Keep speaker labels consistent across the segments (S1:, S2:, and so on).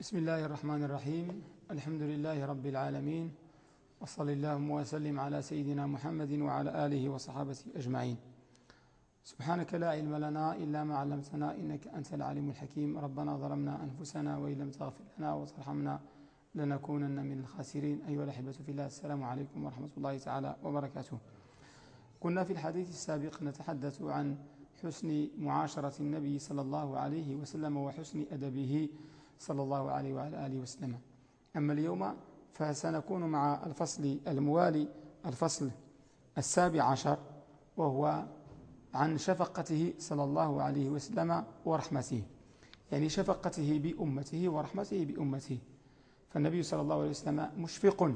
S1: بسم الله الرحمن الرحيم. الحمد لله رب العالمين وصل اللهم وسلم على سيدنا محمد وعلى آله وصحابته أجمعين. سبحانك لا علم لنا إلا ما علمتنا إنك أنت العليم الحكيم. ربنا ظلمنا أنفسنا وإن لم تغفر لنا وترحمنا لنكونن من الخاسرين. أيها الأحبة في الله السلام عليكم ورحمة الله تعالى وبركاته. كنا في الحديث السابق نتحدث عن حسن معاشرة النبي صلى الله عليه وسلم وحسن أدبه صلى الله عليه وعلى آله وسلم. أما اليوم فسنكون مع الفصل الموالي الفصل السابع عشر وهو عن شفقته صلى الله عليه وسلم ورحمته. يعني شفقته بأمته ورحمته بأمته. فالنبي صلى الله عليه وسلم مشفق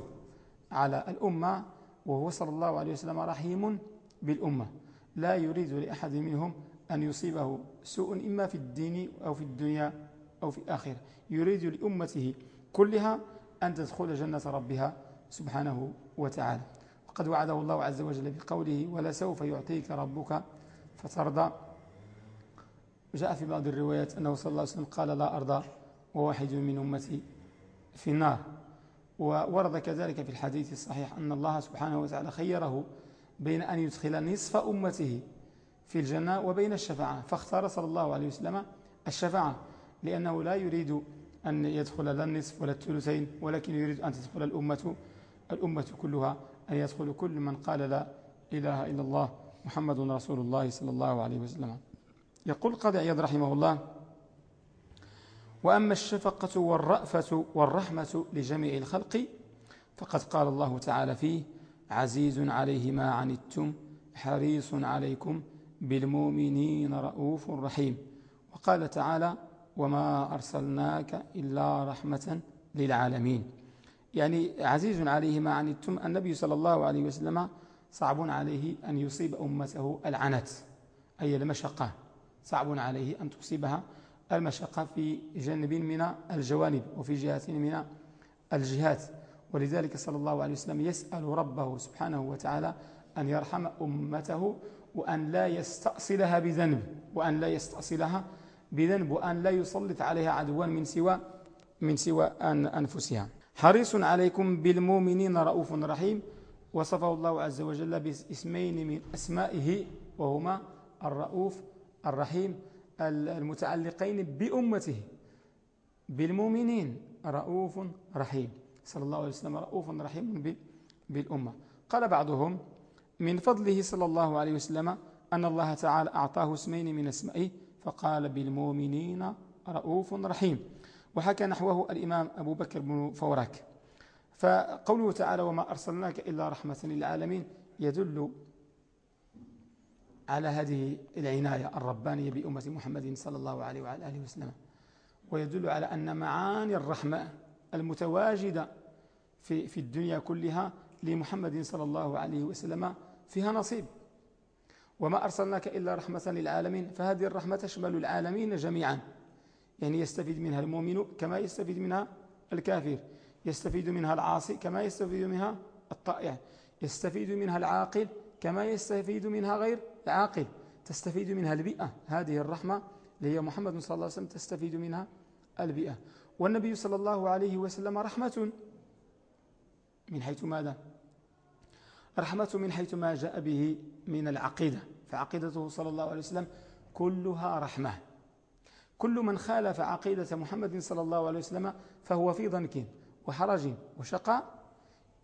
S1: على الأمة وهو صلى الله عليه وسلم رحيم بالأمة. لا يريد لأحد منهم أن يصيبه سوء إما في الدين أو في الدنيا أو في الآخرة. يريد لأمته كلها أن تدخل جنة ربها سبحانه وتعالى. وقد وعده الله عز وجل بقوله ولسوف يعطيك ربك فترضى. جاء في بعض الروايات أنه صلى الله عليه وسلم قال لا أرضى. وواحد من أمتي في النار. وورد كذلك في الحديث الصحيح أن الله سبحانه وتعالى خيره بين أن يدخل نصف أمته في الجنة وبين الشفاعة. فاختار صلى الله عليه وسلم الشفاعة. لأنه لا يريد أن يدخل لا النصف ولا الثلثين ولكن يريد أن تدخل الأمة الأمة كلها أن يدخل كل من قال لا إله إلا الله محمد رسول الله صلى الله عليه وسلم. يقول قاضي عياض رحمه الله وأما الشفقة والرأفة والرحمة لجميع الخلق فقد قال الله تعالى فيه عزيز عليه ما عنتم حريص عليكم بالمؤمنين رؤوف رحيم. وقال تعالى وما أرسلناك إلا رحمة للعالمين. يعني عزيز عليه ما عنتم النبي صلى الله عليه وسلم صعب عليه أن يصيب أمته العنت أي المشقة. صعب عليه أن تصيبها المشقة في جانب من الجوانب وفي جهة من الجهات. ولذلك صلى الله عليه وسلم يسأل ربه سبحانه وتعالى أن يرحم أمته وأن لا يستأصلها بذنب وأن لا يستأصلها بذنب وأن لا يسلط عليها عدوا من سوى من سوى أن أنفسها. حريص عليكم بالمؤمنين رؤوف رحيم. وصفه الله عز وجل باسمين من أسمائه وهما الرؤوف الرحيم المتعلقين بأمته. بالمؤمنين رؤوف رحيم. صلى الله عليه وسلم رؤوف رحيم بالأمة. قال بعضهم من فضله صلى الله عليه وسلم أن الله تعالى أعطاه اسمين من أسمائه فقال بالمؤمنين رؤوف رحيم. وحكى نحوه الإمام أبو بكر بن فورك. فقوله تعالى وما أرسلناك إلا رحمة للعالمين يدل على هذه العناية الربانية بأمة محمد صلى الله عليه وعلى آله وسلم. ويدل على أن معاني الرحمة المتواجدة في, في الدنيا كلها لمحمد صلى الله عليه وسلم فيها نصيب. وما أرسلناك إلا رحمة للعالمين فهذه الرحمة تشمل العالمين جميعا. يعني يستفيد منها المؤمن كما يستفيد منها الكافر يستفيد منها العاصي كما يستفيد منها الطائع يستفيد منها العاقل كما يستفيد منها غير العاقل. تستفيد منها البيئة هذه الرحمة اللي هي محمد صلى الله عليه وسلم تستفيد منها البيئة. والنبي صلى الله عليه وسلم رحمة من حيث ماذا؟ رحمة من حيث ما جاء به من العقيدة. فعقيدته صلى الله عليه وسلم كلها رحمة. كل من خالف عقيدة محمد صلى الله عليه وسلم فهو في ضنك وحرج وشقاء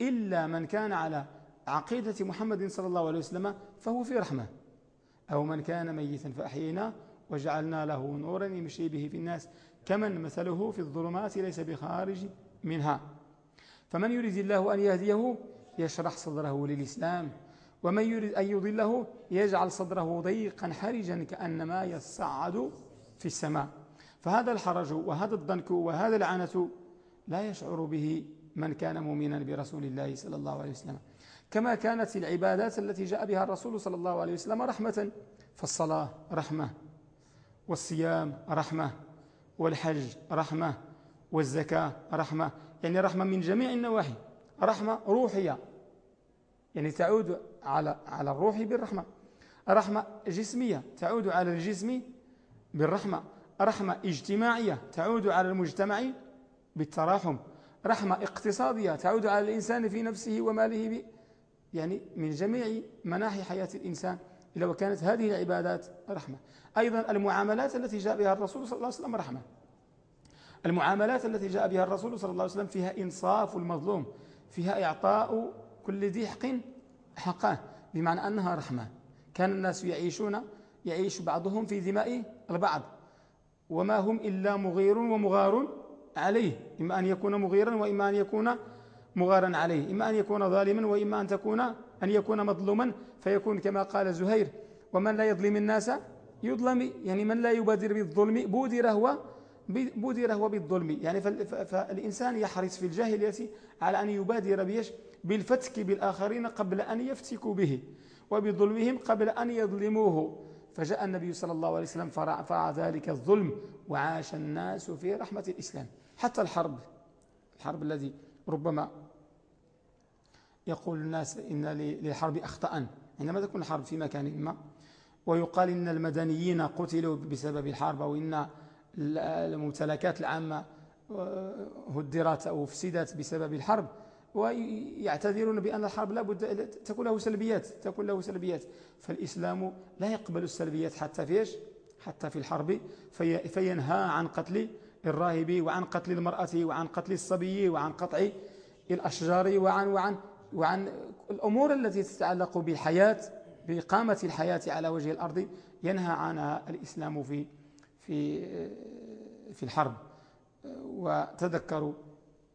S1: إلا من كان على عقيدة محمد صلى الله عليه وسلم فهو في رحمة. أو من كان ميتا فأحيينا وجعلنا له نورا يمشي به في الناس كمن مثله في الظلمات ليس بخارج منها. فمن يريد الله أن يهديه يشرح صدره للإسلام. ومن يريد أن يضله يجعل صدره ضيقا حرجا كأنما يصعد في السماء. فهذا الحرج وهذا الضنك وهذا العنة لا يشعر به من كان مؤمنا برسول الله صلى الله عليه وسلم. كما كانت العبادات التي جاء بها الرسول صلى الله عليه وسلم رحمة فالصلاة رحمة والصيام رحمة والحج رحمة والزكاة رحمة. يعني رحمة من جميع النواحي. رحمة روحية. يعني تعود على على الروح بالرحمة. رحمة جسمية تعود على الجسم بالرحمة. رحمة اجتماعية تعود على المجتمع بالتراحم. رحمة اقتصادية تعود على الإنسان في نفسه وماله يعني من جميع مناحي حياة الإنسان إلا وكانت هذه العبادات رحمة. أيضا المعاملات التي جاء بها الرسول صلى الله عليه وسلم رحمة. المعاملات التي جاء بها الرسول صلى الله عليه وسلم فيها إنصاف المظلوم فيها إعطاء كل ذي حق حقه بمعنى أنها رحمة. كان الناس يعيشون يعيش بعضهم في دماء البعض. وما هم إلا مغير ومغار عليه. إما أن يكون مغيرا وإما أن يكون مغارا عليه. إما أن يكون ظالما وإما أن تكون أن يكون مظلوما. فيكون كما قال زهير ومن لا يظلم الناس يظلم. يعني من لا يبادر بالظلم بودر هو بودر هو بالظلم. يعني فالإنسان يحرص في الجاهلية على أن يبادر بيش بالفتك بالآخرين قبل أن يفتكوا به وبظلمهم قبل أن يظلموه. فجاء النبي صلى الله عليه وسلم فرع ذلك الظلم وعاش الناس في رحمة الإسلام. حتى الحرب الحرب الذي ربما يقول الناس إن للحرب أخطأ عندما تكون الحرب في مكان ما ويقال إن المدنيين قتلوا بسبب الحرب أو إن الممتلكات العامة هدرت أو فسدت بسبب الحرب. ويعتذرون بأن الحرب لابد تكون له سلبيات تكون له سلبيات. فالإسلام لا يقبل السلبيات حتى في إيش؟ حتى في الحرب. في فينهى عن قتل الراهب وعن قتل المرأة وعن قتل الصبي وعن قطع الأشجار وعن وعن وعن الأمور التي تتعلق بالحياة بإقامة الحياة على وجه الأرض. ينهى عنها الإسلام في في في الحرب. وتذكروا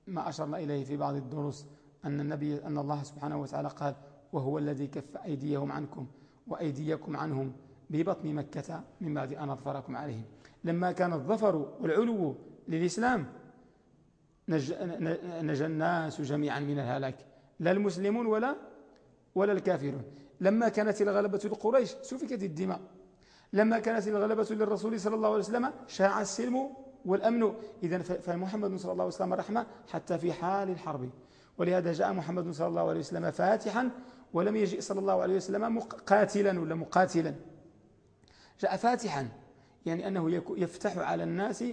S1: ما أشرنا إليه في بعض الدروس أن النبي أن الله سبحانه وتعالى قال وهو الذي كف أيديهم عنكم وأيديكم عنهم ببطن مكة من بعد أن أظفركم عليهم. لما كان الظفر والعلو للإسلام نجى الناس جميعا من الهلاك لا المسلمون ولا ولا الكافرون. لما كانت الغلبة لقريش سفكت الدماء. لما كانت الغلبة للرسول صلى الله عليه وسلم شاع السلم والأمن إذا فمحمد صلى الله عليه وسلم رحمة حتى في حال الحرب. ولهذا جاء محمد صلى الله عليه وسلم فاتحا ولم يجئ صلى الله عليه وسلم قاتلا ولا مقاتلا. جاء فاتحا يعني أنه يفتح على الناس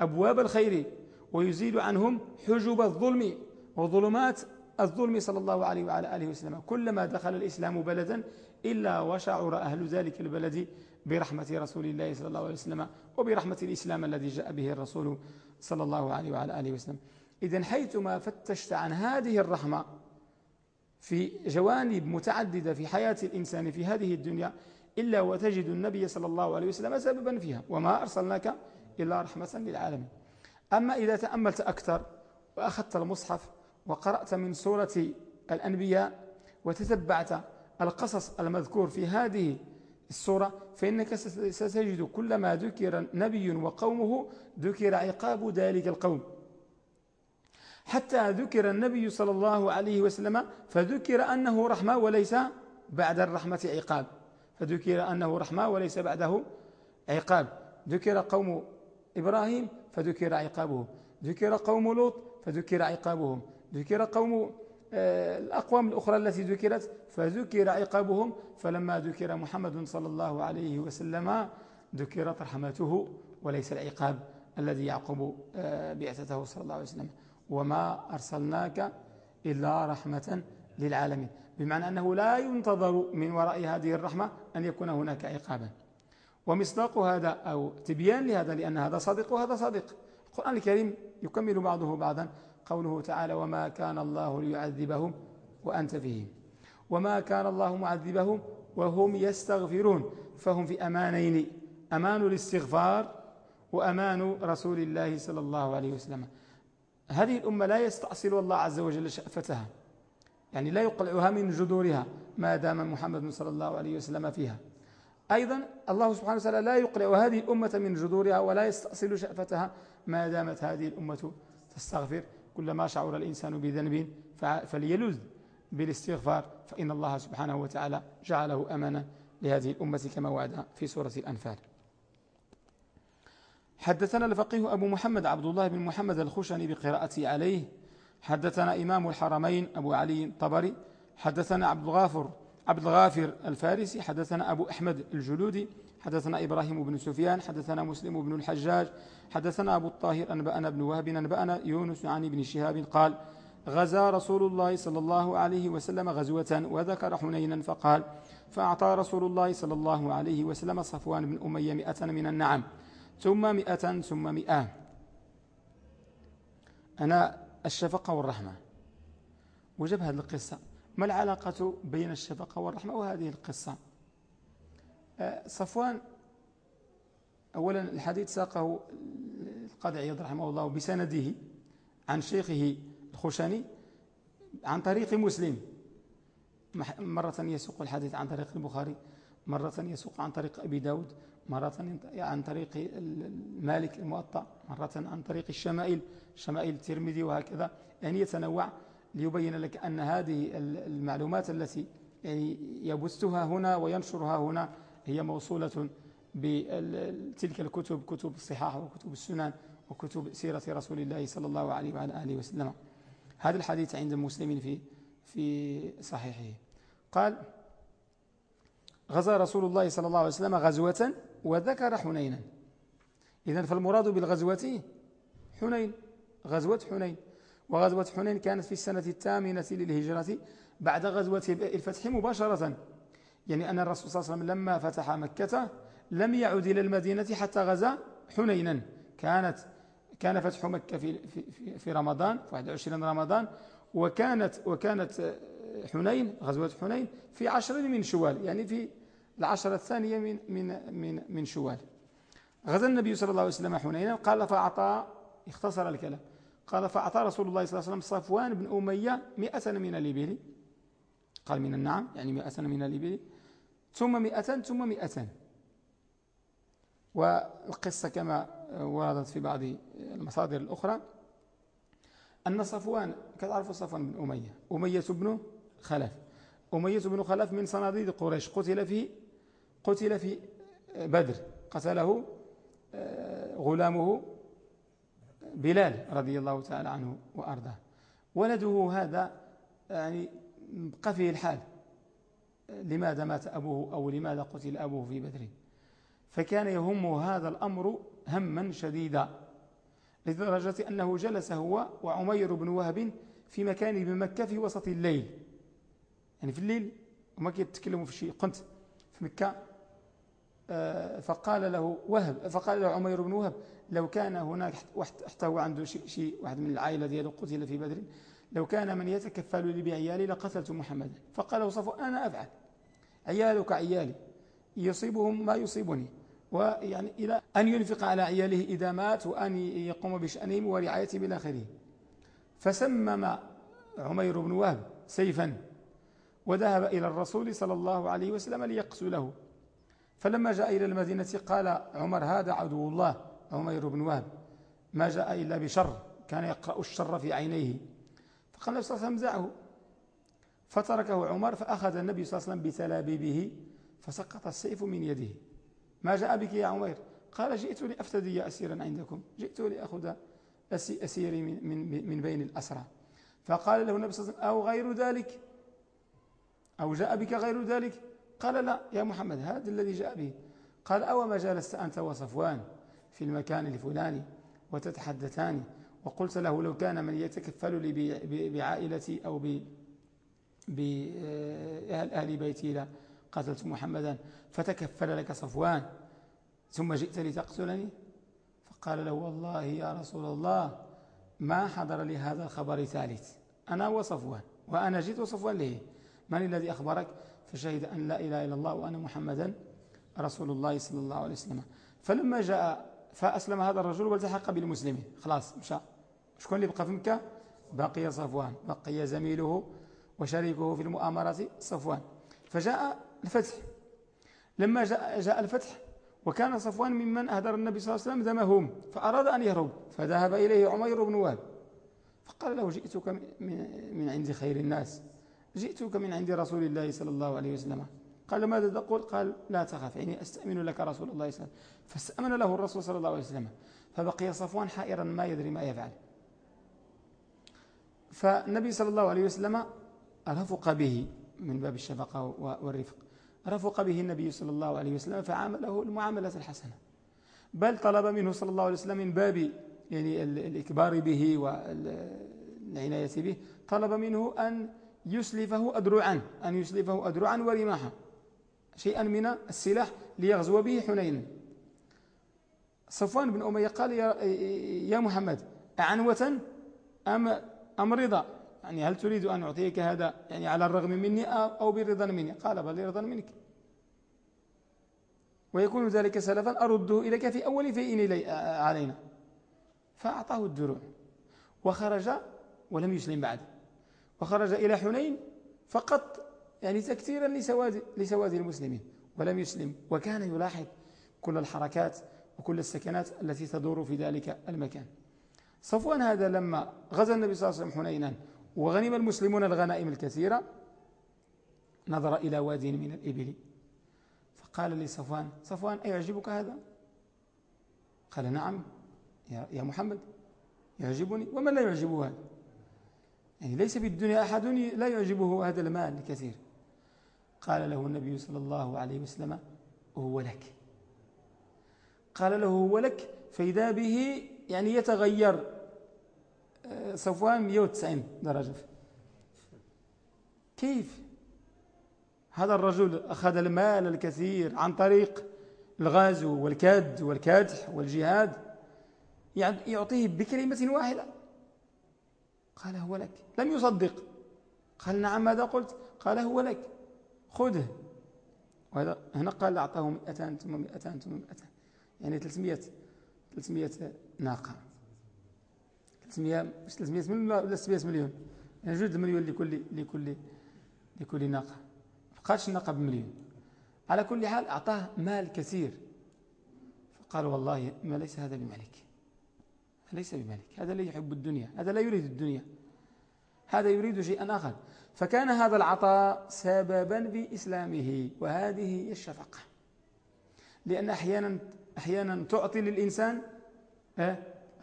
S1: أبواب الخير ويزيل عنهم حجب الظلم وظلمات الظلم صلى الله عليه وعلى آله وسلم. كلما دخل الإسلام بلدا إلا وشعر أهل ذلك البلد برحمة رسول الله صلى الله عليه وسلم وبرحمة الإسلام الذي جاء به الرسول صلى الله عليه وعلى آله وسلم. إذا حيثما فتشت عن هذه الرحمة في جوانب متعددة في حياة الإنسان في هذه الدنيا إلا وتجد النبي صلى الله عليه وسلم سببا فيها وما أرسلناك إلا رحمة للعالمين. أما إذا تأملت أكثر وأخذت المصحف وقرأت من سورة الأنبياء وتتبعت القصص المذكور في هذه السورة فإنك ستجد كلما ذكر نبي وقومه ذكر عقاب ذلك القوم. حتى ذكر النبي صلى الله عليه وسلم فذكر أنه رحمة وليس بعد الرحمة عقاب. فذكر أنه رحمة وليس بعده عقاب. ذكر قوم إبراهيم فذكر عقابه. ذكر قوم لوط فذكر عقابهم ذكر قوم الأقوام الأخرى التي ذكرت فذكر عقابهم فلما ذكر محمد صلى الله عليه وسلم ذكرت رحمته وليس العقاب الذي يعقب آه، بعثته صلى الله عليه وسلم. وما أرسلناك إلا رحمة للعالمين. بمعنى أنه لا ينتظر من وراء هذه الرحمة أن يكون هناك عقابا. ومصداق هذا أو تبيان لهذا لأن هذا صادق وهذا صادق. القرآن الكريم يكمل بعضه بعضا. قوله تعالى وما كان الله ليعذبهم وأنت فيهم. وما كان الله معذبهم وهم يستغفرون فهم في أمانين أمان الاستغفار وأمان رسول الله صلى الله عليه وسلم. هذه الأمة لا يستأصل الله عز وجل شأفتها يعني لا يقلعها من جذورها ما دام محمد صلى الله عليه وسلم فيها. أيضا الله سبحانه وتعالى لا يقلع هذه الأمة من جذورها ولا يستأصل شأفتها ما دامت هذه الأمة تستغفر. كلما شعر الإنسان بذنب فليلذ بالاستغفار فإن الله سبحانه وتعالى جعله أمانا لهذه الأمة كما وعد في سورة الأنفال. حدثنا الفقيه أبو محمد عبد الله بن محمد الخشني بقراءته عليه. حدثنا إمام الحرمين أبو علي الطبري. حدثنا عبد الغافر عبد الغافر الفارسي. حدثنا أبو أحمد الجلودي. حدثنا إبراهيم بن سفيان حدثنا مسلم بن الحجاج حدثنا أبو الطاهر أنبأنا بن وهب أنبأنا يونس عن ابن شهاب قال غزا رسول الله صلى الله عليه وسلم غزوة وذكر حنينا فقال فأعطى رسول الله صلى الله عليه وسلم صفوان بن أمية مئة من النعم ثم مئة ثم مئة. أنا الشفقة والرحمة. وجب هذه القصة. ما العلاقة بين الشفقة والرحمة وهذه القصة؟ صفوان أولا الحديث ساقه القاضي عياض رحمه الله بسنده عن شيخه الخشني عن طريق مسلم. مرة يسوق الحديث عن طريق البخاري مرة يسوق عن طريق أبي داود مرة عن طريق المالك المؤطأ مرة عن طريق الشمائل شمائل الترمذي وهكذا. يعني يتنوع ليبين لك أن هذه المعلومات التي يعني يبثها هنا وينشرها هنا هي موصولة بتلك الكتب كتب الصحاح وكتب السنن وكتب سيرة رسول الله صلى الله عليه وعلى آله وسلم. هذا الحديث عند المسلمين في في صحيحه. قال غزا رسول الله صلى الله عليه وسلم غزوة وذكر حنينا. إذا فالمراد بالغزوة حنين غزوة حنين. وغزوة حنين كانت في السنة الثامنة للهجرة بعد غزوة الفتح مباشرة. يعني أن الرسول صلى الله عليه وسلم لما فتح مكة لم يعد إلى المدينة حتى غزا حنينا. كانت كان فتح مكة في, في, في رمضان في 21 رمضان وكانت وكانت حنين غزوة حنين في عشر من شوال يعني في العشرة الثانية من من من من شوال. غزا النبي صلى الله عليه وسلم حنينا قال فأعطى اختصر الكلام قال فأعطى رسول الله صلى الله عليه وسلم صفوان بن أمية مئة من الإبل. قال من النعم يعني مئة من الإبل. ثم مئة ثم مئة والقصة كما وردت في بعض المصادر الأخرى أن صفوان كتعرف صفوان بن أمية. أمية بن خلف. أمية بن خلف من صناديد قريش. قتل في قتل في بدر. قتله آه، غلامه بلال رضي الله تعالى عنه وأرضاه. ولده هذا يعني بقى فيه الحال. لماذا مات أبوه أو لماذا قتل أبوه في بدر؟ فكان يهم هذا الأمر هما شديدا لدرجة أنه جلس هو وعمير بن وهب في مكان بمكة في وسط الليل. يعني في الليل وما كيتكلموا في شيء. قنت في مكة آه، فقال له وهب فقال له عمير بن وهب لو كان هناك حتى هو عنده شيء, شيء واحد من العائلة دياله قتل في بدر لو كان من يتكفل لي بعيالي لقتلت محمدا فقال له صفو أنا أفعل. عيالك عيالي يصيبهم ما يصيبني. ويعني إلى أن ينفق على عياله إذا مات وأن يقوم بشأنهم ورعايتهم إلى آخره. فسمم عمير بن وهب سيفا وذهب إلى الرسول صلى الله عليه وسلم ليقتله. فلما جاء إلى المدينة قال عمر هذا عدو الله عمير بن وهب. ما جاء إلا بشر كان يقرأ الشر في عينيه. فقال النبي صلى الله عليه وسلم زعه. فتركه عمر فأخذ النبي صلى الله عليه وسلم بتلابيبه فسقط السيف من يده. ما جاء بك يا عمير؟ قال جئت لأفتدي أسيرا عندكم. جئت لأخذ أسيري من, من, من بين الأسرى. فقال له النبي صلى الله عليه وسلم أو غير ذلك؟ أو جاء بك غير ذلك؟ قال لا يا محمد هذا الذي جاء به. قال أو ما جالست أنت وصفوان في المكان الفلاني وتتحدثان وقلت له لو كان من يتكفل لي بعائلتي أو بأهل بيتي قتلت محمدا فتكفل لك صفوان ثم جئت لتقتلني؟ فقال له والله يا رسول الله ما حضر لي هذا الخبر ثالث أنا وصفوان وأنا جئت وصفوان له من الذي أخبرك؟ فشهد أن لا إله إلا الله وأنا محمدا رسول الله صلى الله عليه وسلم. فلما جاء فأسلم هذا الرجل والتحق بالمسلمين خلاص مشى. شكون اللي بقى في مكة؟ بقي صفوان بقي زميله وشريكه في المؤامرة صفوان. فجاء الفتح. لما جاء, جاء الفتح وكان صفوان ممن أهدر النبي صلى الله عليه وسلم دمهم فأراد أن يهرب فذهب إليه عمير بن وهب. فقال له جئتك من عند خير الناس جئتك من عند رسول الله صلى الله عليه وسلم. قال ماذا تقول؟ قال لا تخف يعني أستأمن لك رسول الله صلى الله عليه وسلم. فاستأمن له الرسول صلى الله عليه وسلم. فبقي صفوان حائرا ما يدري ما يفعل. فالنبي صلى الله عليه وسلم رفق به من باب الشفقة والرفق. رفق به النبي صلى الله عليه وسلم فعامله المعاملة الحسنة. بل طلب منه صلى الله عليه وسلم من باب يعني الإكبار به والعناية به طلب منه أن يسلفه أدرعا أن يسلفه أدرعا ورماحا شيئا من السلاح ليغزو به حنين. صفوان بن أمية قال يا, يا محمد أعنوة أم, أم رضا. يعني هل تريد أن أعطيك هذا يعني على الرغم مني أو برضا مني؟ قال بل رضا منك. ويكون ذلك سلفا. أرده إليك في أول فيء علينا. فأعطاه الدروع وخرج ولم يسلم بعد. وخرج إلى حنين فقط. يعني تكثيرا لسواد, لسواد المسلمين. ولم يسلم. وكان يلاحظ كل الحركات وكل السكنات التي تدور في ذلك المكان. صفوان هذا لما غزا النبي صلى الله عليه وسلم حنينا وغنم المسلمون الغنائم الكثيرة نظر إلى واد من الإبل. فقال لي صفوان أيعجبك هذا؟ قال نعم يا محمد يعجبني. ومن لا يعجبه هذا؟ يعني ليس في الدنيا أحد لا يعجبه هذا المال الكثير. قال له النبي صلى الله عليه وسلم هو لك. قال له هو لك؟ فإذا به يعني يتغير. صفوان 190 درجة كيف هذا الرجل أخذ المال الكثير عن طريق الغازو والكاد والكادح والجهاد. يعطيه بكلمة واحدة. قال هو لك. لم يصدق. قال نعم ماذا قلت؟ قال هو لك. خذه. وهذا هنا قال أعطاه 200 ثم 200 ثم 200 يعني 300 300 ناقة. 300 مش 300 مليون ولا 700 مليون يعني جوج مليون لكل لكل لكل ناقة. بقاتش الناقة بمليون. على كل حال أعطاه مال كثير. فقال والله ما ليس هذا بملك. ليس بملك. هذا لا يحب الدنيا. هذا لا يريد الدنيا. هذا يريد شيئا آخر. فكان هذا العطاء سببا في إسلامه وهذه هي الشفقة. لأن أحيانا, أحيانا تعطي للإنسان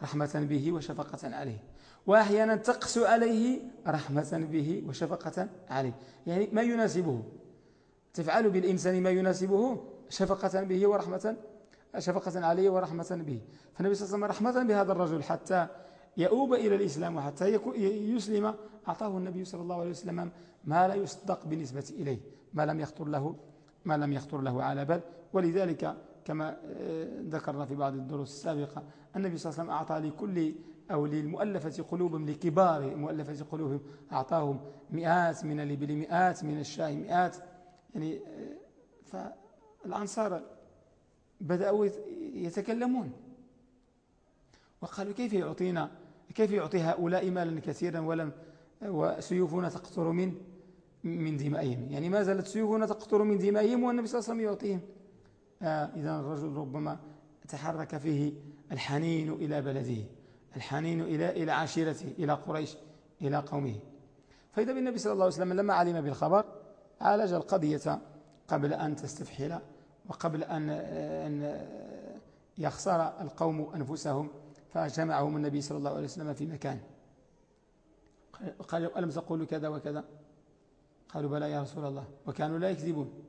S1: رحمة به وشفقة عليه. وأحيانا تقسو عليه رحمة به وشفقة عليه. يعني ما يناسبه. تفعل بالإنسان ما يناسبه شفقة به ورحمة شفقة عليه ورحمة به. فالنبي صلى الله عليه وسلم رحمة بهذا الرجل حتى يؤوب إلى الإسلام وحتى يسلم. أعطاه النبي صلى الله عليه وسلم ما لا يصدق بالنسبة إليه. ما لم يخطر له ما لم يخطر له على بال. ولذلك كما آه، ذكرنا في بعض الدروس السابقة النبي صلى الله عليه وسلم أعطى لكل أو للمؤلفة قلوبهم لكبار مؤلفة قلوبهم أعطاهم مئات من الإبل مئات من الشاي مئات يعني آه، فالأنصار بدأوا يتكلمون. وقالوا كيف يعطينا كيف يعطي هؤلاء مالا كثيرا ولم وسيوفنا تقطر من من دمائهم؟ يعني ما زالت سيوفنا تقطر من دمائهم والنبي صلى الله عليه وسلم يعطيهم. آه إذا الرجل ربما تحرك فيه الحنين إلى بلده الحنين إلى إلى عشيرته إلى قريش إلى قومه. فإذا بالنبي صلى الله عليه وسلم لما علم بالخبر عالج القضية قبل أن تستفحل وقبل أن أن يخسر القوم أنفسهم فجمعهم النبي صلى الله عليه وسلم في مكان. قال ألم تقولوا كذا وكذا؟ قالوا بلى يا رسول الله. وكانوا لا يكذبون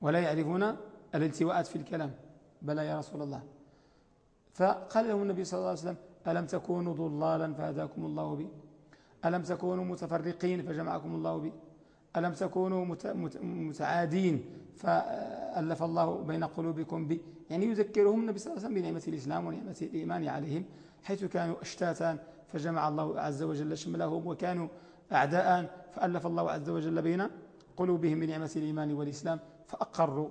S1: ولا يعرفون الالتواءات في الكلام. بلى يا رسول الله. فقال لهم النبي صلى الله عليه وسلم ألم تكونوا ضلالا فهداكم الله بي؟ ألم تكونوا متفرقين فجمعكم الله بي؟ ألم تكونوا متعادين فألف الله بين قلوبكم بي؟ يعني يذكرهم النبي صلى الله عليه وسلم بنعمة الإسلام ونعمة الإيمان عليهم حيث كانوا أشتاتا فجمع الله عز وجل شملهم وكانوا أعداء فألف الله عز وجل بين قلوبهم بنعمة الإيمان والإسلام فأقروا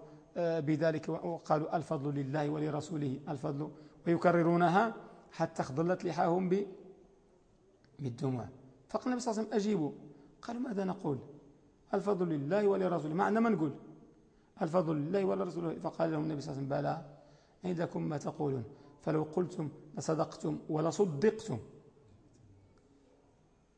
S1: بذلك وقالوا الفضل لله ولرسوله الفضل ويكررونها حتى خضلت لحاهم بالدموع. فقال النبي صلى الله عليه وسلم أجيبوا. قالوا ماذا نقول؟ الفضل لله ولرسوله. معنى ما نقول؟ الفضل لله ولرسوله. فقال لهم النبي صلى الله عليه وسلم بلى عندكم ما تقولون. فلو قلتم لصدقتم ولصدقتم.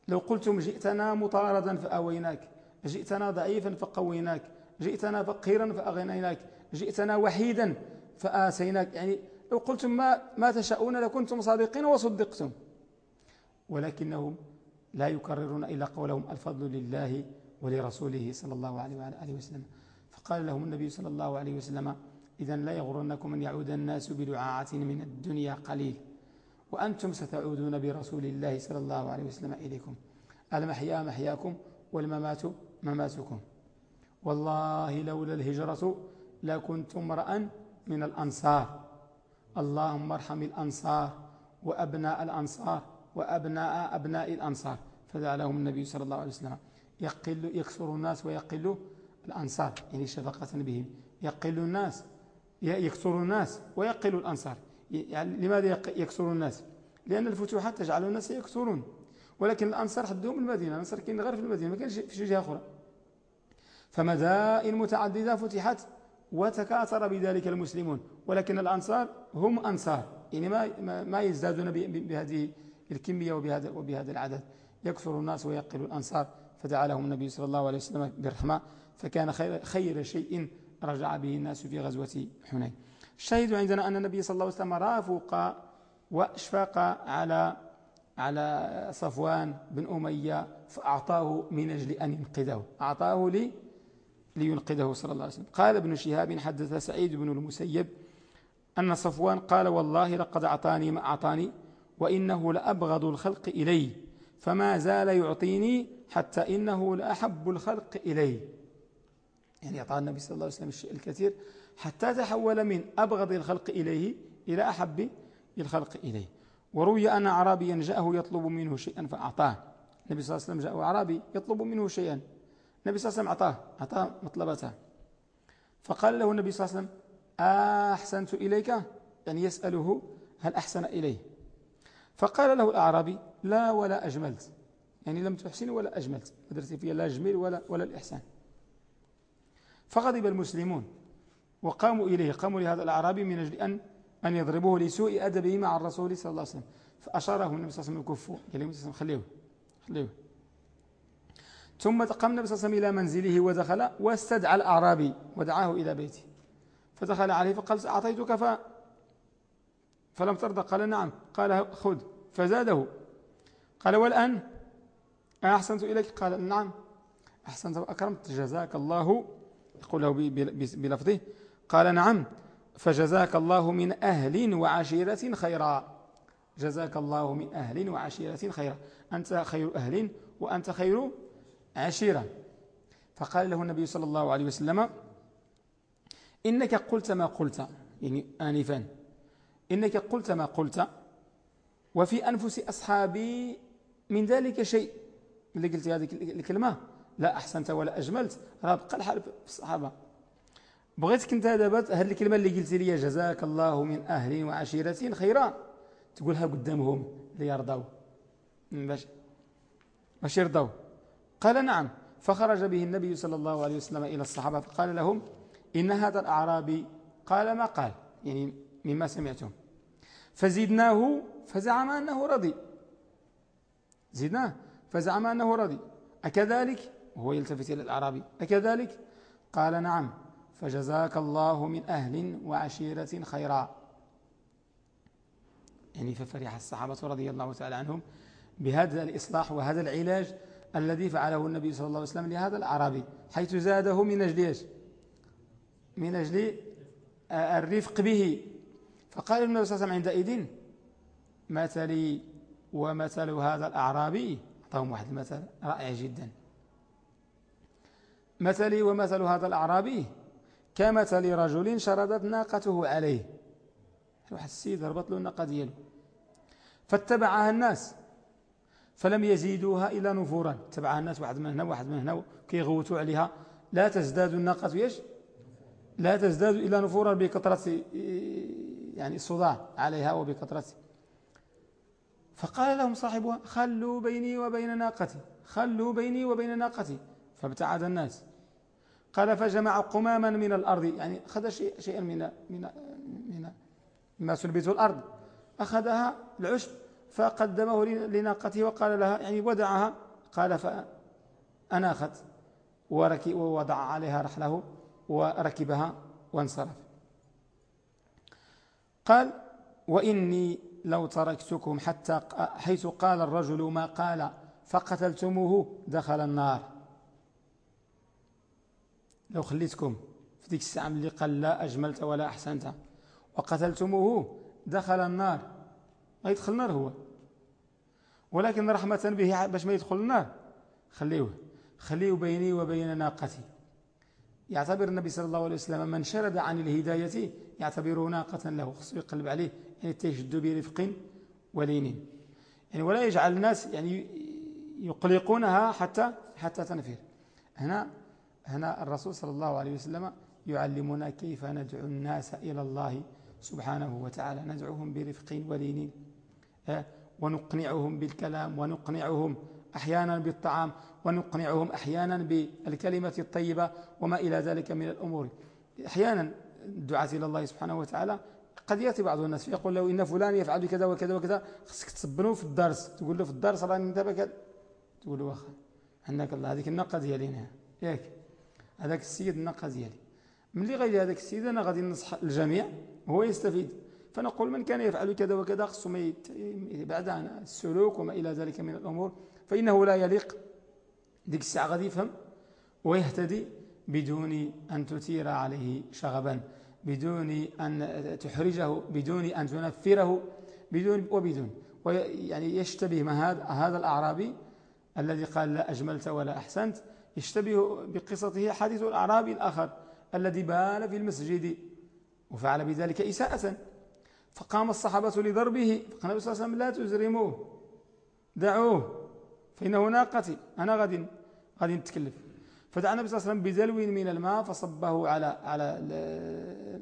S1: لو قلتم جئتنا مطاردا فأويناك جئتنا ضعيفا فقويناك جئتنا فقيرا فأغنيناك جئتنا وحيدا فآسيناك. يعني لو قلتم ما, ما تشاءون لكنتم صادقين وصدقتم. ولكنهم لا يكررون إلا قولهم الفضل لله ولرسوله صلى الله عليه وعلى آله وسلم. فقال لهم النبي صلى الله عليه وسلم إذا لا يغرنكم أن يعود الناس بدعاعة من الدنيا قليل. وأنتم ستعودون برسول الله صلى الله عليه وسلم إليكم. المحيا محياكم والممات مماتكم. والله لولا الهجرة لكنت امرأ من الأنصار. اللهم ارحم الأنصار وأبناء الأنصار وأبناء أبناء الأنصار. فدعا لهم النبي صلى الله عليه وسلم. يقل يكسر الناس ويقل الأنصار. يعني شفقة بهم. يقل الناس. يكسر الناس ويقل الأنصار. يعني لماذا يكسر الناس؟ لأن الفتوحات تجعل الناس يكسرون. ولكن الأنصار حدهم المدينة. الأنصار كاين غير في المدينة. ما كانش في جهة أخرى. فمدائن متعددة فتحت وتكاثر بذلك المسلمون. ولكن الأنصار هم أنصار. يعني ما ما يزدادون بهذه الكمية وبهذا وبهذا العدد. يكثر الناس ويقل الأنصار. فدعا لهم النبي صلى الله عليه وسلم بالرحمة. فكان خير, خير شيء رجع به الناس في غزوة حنين. الشاهد عندنا أن النبي صلى الله عليه وسلم رافق وأشفق على على صفوان بن أمية فأعطاه من أجل أن ينقذه. أعطاه لي لينقذه صلى الله عليه وسلم. قال ابن شهاب حدث سعيد بن المسيب أن صفوان قال والله لقد أعطاني ما أعطاني وإنه لأبغض الخلق إلي فما زال يعطيني حتى إنه لأحب الخلق إلي. يعني أعطى النبي صلى الله عليه وسلم الشيء الكثير حتى تحول من أبغض الخلق إليه إلى أحب الخلق إليه. وروي أن عربيا جاءه يطلب منه شيئا فأعطاه. النبي صلى الله عليه وسلم جاءه عربي يطلب منه شيئا. النبي صلى الله عليه وسلم أعطاه أعطاه مطلبته فقال له النبي صلى الله عليه وسلم أحسنت إليك؟ يعني يسأله هل أحسن إليه. فقال له الأعرابي لا ولا أجملت. يعني لم تحسن ولا أجملت. درتي فيها لا جميل ولا, ولا الإحسان. فغضب المسلمون وقاموا إليه. قاموا لهذا الأعرابي من أجل أن أن يضربوه لسوء أدبه مع الرسول صلى الله عليه وسلم. فأشاره النبي صلى الله عليه وسلم يكفوا قال له خليه خليه. ثم قام النبي صلى الله عليه وسلم إلى منزله ودخل واستدعى الأعرابي ودعاه إلى بيته. فدخل عليه فقال أعطيتك ف فلم ترضى قال نعم. قال خذ. فزاده. قال والآن؟ أحسنت إليك؟ قال نعم. أحسنت. وأكرمت جزاك الله. يقول له بلفظه. قال نعم. فجزاك الله من أهل وعشيرة خيرا. جزاك الله من أهل وعشيرة خيرا. أنت خير أهل وأنت خير عشيرة. فقال له النبي صلى الله عليه وسلم إنك قلت ما قلت يعني آنفا. إنك قلت ما قلت وفي أنفس أصحابي من ذلك شيء. اللي قلت هذه الكلمة لا أحسنت ولا أجملت. راه بقى الحال في الصحابة. بغيتك انت دابا هذه الكلمة اللي قلت لي جزاك الله من أهل وعشيرة خيرا. تقولها قدامهم ليرضوا. باش باش يرضوا. قال نعم. فخرج به النبي صلى الله عليه وسلم إلى الصحابة فقال لهم إن هذا الأعرابي قال ما قال يعني مما سمعتم. فزدناه فزعم أنه رضي. زدناه فزعم أنه رضي. أكذلك؟ وهو يلتفت إلى الأعرابي. أكذلك؟ قال نعم. فجزاك الله من أهل وعشيرة خيرا. يعني ففرح الصحابة رضي الله تعالى عنهم بهذا الإصلاح وهذا العلاج الذي فعله النبي صلى الله عليه وسلم لهذا الأعرابي حيث زاده من أجل إيش؟ من أجل الرفق به. فقال النبي صلى الله عليه وسلم عندئذ مثلي ومثل هذا الأعرابي. أعطاهم واحد المثل رائع جدا. مثلي ومثل هذا الأعرابي كمثل رجل شردت ناقته عليه. واحد السيد ربط له الناقة دياله فاتبعها الناس. فلم يزيدوها إلا نفورا. تبعها الناس واحد من هنا واحد من هنا كيغوتوا عليها. لا تزداد الناقة إيش؟ لا تزداد إلا نفورا بكثرة يعني الصداع عليها وبكثرة. فقال لهم صاحبها خلوا بيني وبين ناقتي خلوا بيني وبين ناقتي. فابتعد الناس. قال فجمع قماما من الأرض. يعني أخذ شيئا من من من ما سلبته الأرض. أخذها العشب فقدمه لناقته وقال لها يعني ودعها. قال فأناخت ووضع عليها رحله وركبها وانصرف. قال وإني لو تركتكم حتى حيث قال الرجل ما قال فقتلتموه دخل النار. لو خليتكم في ديك الساعة اللي قال لا أجملت ولا أحسنت. وقتلتموه دخل النار. ما يدخل النار هو. ولكن رحمة به باش ما يدخل النار خليوه خليه بيني وبين ناقتي. يعتبر النبي صلى الله عليه وسلم من شرد عن الهداية يعتبره ناقة له. خصو يقلب عليه يعني تيشد برفق ولين. يعني ولا يجعل الناس يعني يقلقونها حتى حتى تنفر هنا هنا الرسول صلى الله عليه وسلم يعلمنا كيف ندعو الناس إلى الله سبحانه وتعالى. ندعوهم برفق ولين. ونقنعهم بالكلام ونقنعهم أحيانا بالطعام ونقنعهم أحيانا بالكلمة الطيبة وما إلى ذلك من الأمور. أحيانا الدعاة إلى الله سبحانه وتعالى قد يأتي بعض الناس فيقول له إن فلان يفعل كذا وكذا وكذا خصك تصبنه في الدرس تقول له في الدرس راني انت كذا تقول له واخا عندك الله هذيك النقة ديالي ياك هذاك السيد النقة ديالي. ملي غير هذاك السيد أنا غادي ننصح الجميع وهو يستفيد. فنقول من كان يفعل كذا وكذا خصو ما يبعد عن السلوك وما إلى ذلك من الأمور فإنه لا يليق. ديك الساعة غادي يفهم ويهتدي بدون أن تثير عليه شغبا بدون أن تحرجه بدون أن تنفره بدون وبدون. يعني يشتبه ما هذا هذا الأعرابي الذي قال لا أجملت ولا أحسنت يشتبه بقصته حديث الأعرابي الآخر الذي بال في المسجد وفعل بذلك إساءة. فقام الصحابة لضربه فقال النبي صلى الله عليه وسلم لا تزرموه دعوه فإنه ناقتي أنا غادي غادي نتكلف. فدعا النبي صلى الله عليه وسلم بدلو من الماء فصبه على على